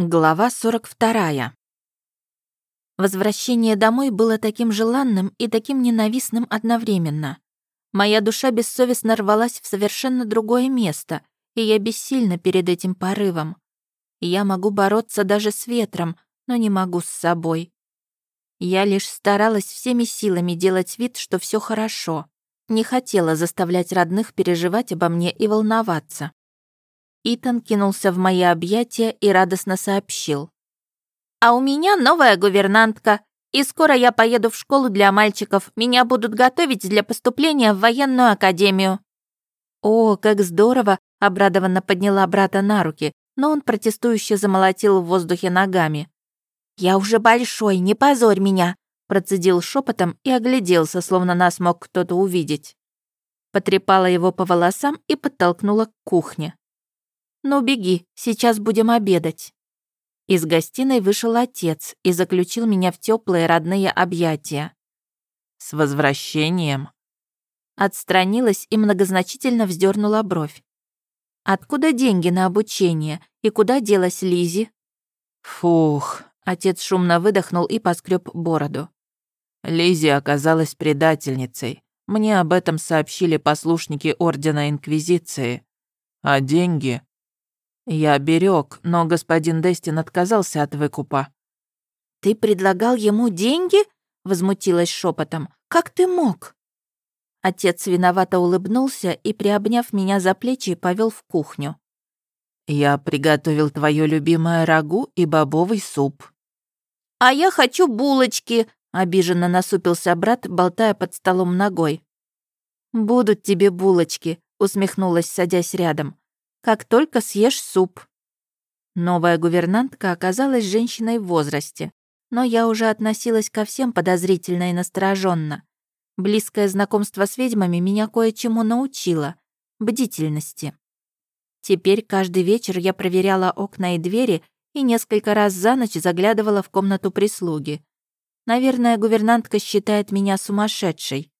Глава 42. Возвращение домой было таким желанным и таким ненавистным одновременно. Моя душа бессовестно рвалась в совершенно другое место, и я бессильна перед этим порывом. Я могу бороться даже с ветром, но не могу с собой. Я лишь старалась всеми силами делать вид, что все хорошо. Не хотела заставлять родных переживать обо мне и волноваться. Итан кинулся в мои объятия и радостно сообщил. «А у меня новая гувернантка, и скоро я поеду в школу для мальчиков. Меня будут готовить для поступления в военную академию». «О, как здорово!» — обрадованно подняла брата на руки, но он протестующе замолотил в воздухе ногами. «Я уже большой, не позорь меня!» процедил шепотом и огляделся, словно нас мог кто-то увидеть. Потрепала его по волосам и подтолкнула к кухне. «Ну, беги, сейчас будем обедать». Из гостиной вышел отец и заключил меня в теплые родные объятия. «С возвращением!» Отстранилась и многозначительно вздернула бровь. «Откуда деньги на обучение? И куда делась Лизи? «Фух!» Отец шумно выдохнул и поскреб бороду. Лизи оказалась предательницей. Мне об этом сообщили послушники Ордена Инквизиции. А деньги? Я берег, но господин Дестин отказался от выкупа. «Ты предлагал ему деньги?» — возмутилась шепотом. «Как ты мог?» Отец виновато улыбнулся и, приобняв меня за плечи, повел в кухню. «Я приготовил твое любимое рагу и бобовый суп». «А я хочу булочки!» — обиженно насупился брат, болтая под столом ногой. «Будут тебе булочки», — усмехнулась, садясь рядом как только съешь суп». Новая гувернантка оказалась женщиной в возрасте, но я уже относилась ко всем подозрительно и настороженно. Близкое знакомство с ведьмами меня кое-чему научило — бдительности. Теперь каждый вечер я проверяла окна и двери и несколько раз за ночь заглядывала в комнату прислуги. Наверное, гувернантка считает меня сумасшедшей.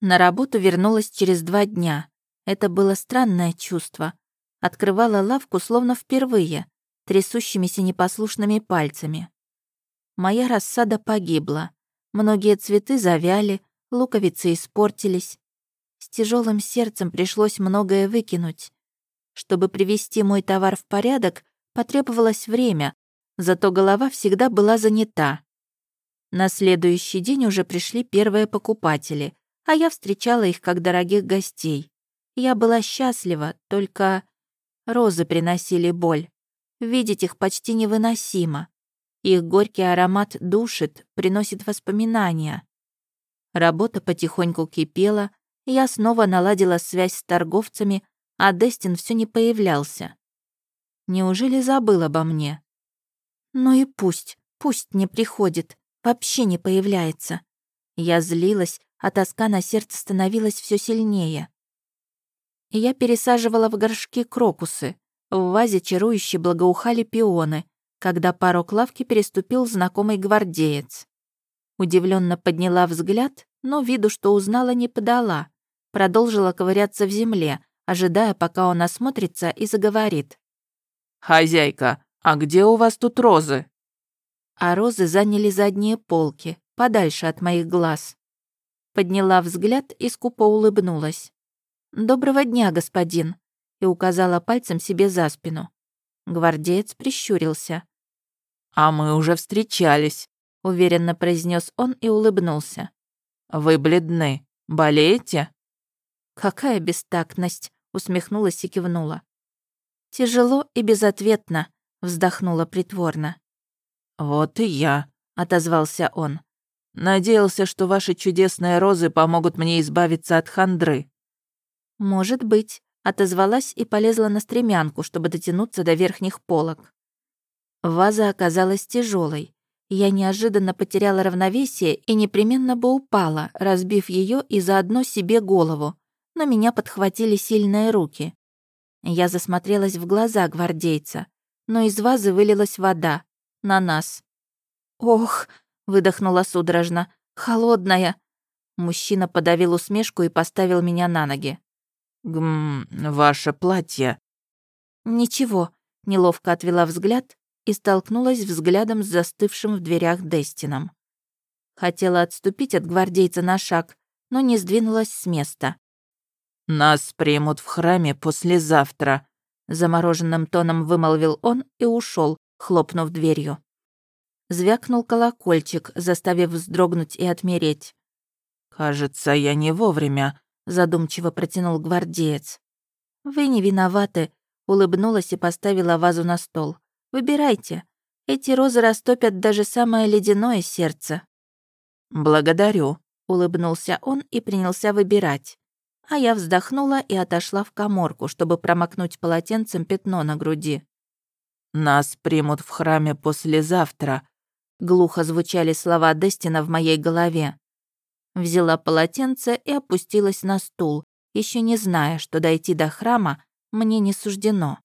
На работу вернулась через два дня. Это было странное чувство. Открывала лавку словно впервые, трясущимися непослушными пальцами. Моя рассада погибла. Многие цветы завяли, луковицы испортились. С тяжелым сердцем пришлось многое выкинуть. Чтобы привести мой товар в порядок, потребовалось время, зато голова всегда была занята. На следующий день уже пришли первые покупатели, а я встречала их как дорогих гостей. Я была счастлива, только розы приносили боль. Видеть их почти невыносимо. Их горький аромат душит, приносит воспоминания. Работа потихоньку кипела, я снова наладила связь с торговцами, а Дестин все не появлялся. Неужели забыл обо мне? Ну и пусть, пусть не приходит, вообще не появляется. Я злилась, а тоска на сердце становилась все сильнее я пересаживала в горшки крокусы. В вазе чарующе благоухали пионы, когда порог лавки переступил знакомый гвардеец. Удивленно подняла взгляд, но виду, что узнала, не подала. Продолжила ковыряться в земле, ожидая, пока он осмотрится и заговорит. «Хозяйка, а где у вас тут розы?» А розы заняли задние полки, подальше от моих глаз. Подняла взгляд и скупо улыбнулась. «Доброго дня, господин», и указала пальцем себе за спину. Гвардеец прищурился. «А мы уже встречались», — уверенно произнес он и улыбнулся. «Вы бледны. Болеете?» «Какая бестактность!» — усмехнулась и кивнула. «Тяжело и безответно», — вздохнула притворно. «Вот и я», — отозвался он. «Надеялся, что ваши чудесные розы помогут мне избавиться от хандры». «Может быть», — отозвалась и полезла на стремянку, чтобы дотянуться до верхних полок. Ваза оказалась тяжелой. Я неожиданно потеряла равновесие и непременно бы упала, разбив ее и заодно себе голову, но меня подхватили сильные руки. Я засмотрелась в глаза гвардейца, но из вазы вылилась вода. На нас. «Ох!» — выдохнула судорожно. «Холодная!» Мужчина подавил усмешку и поставил меня на ноги. «Гм, ваше платье». «Ничего», Неловко отвела взгляд и столкнулась взглядом с застывшим в дверях Дестином. Хотела отступить от гвардейца на шаг, но не сдвинулась с места. «Нас примут в храме послезавтра», — замороженным тоном вымолвил он и ушел, хлопнув дверью. Звякнул колокольчик, заставив вздрогнуть и отмереть. «Кажется, я не вовремя», — задумчиво протянул гвардеец. «Вы не виноваты», — улыбнулась и поставила вазу на стол. «Выбирайте. Эти розы растопят даже самое ледяное сердце». «Благодарю», — улыбнулся он и принялся выбирать. А я вздохнула и отошла в коморку, чтобы промокнуть полотенцем пятно на груди. «Нас примут в храме послезавтра», — глухо звучали слова Дестина в моей голове. Взяла полотенце и опустилась на стул, еще не зная, что дойти до храма мне не суждено.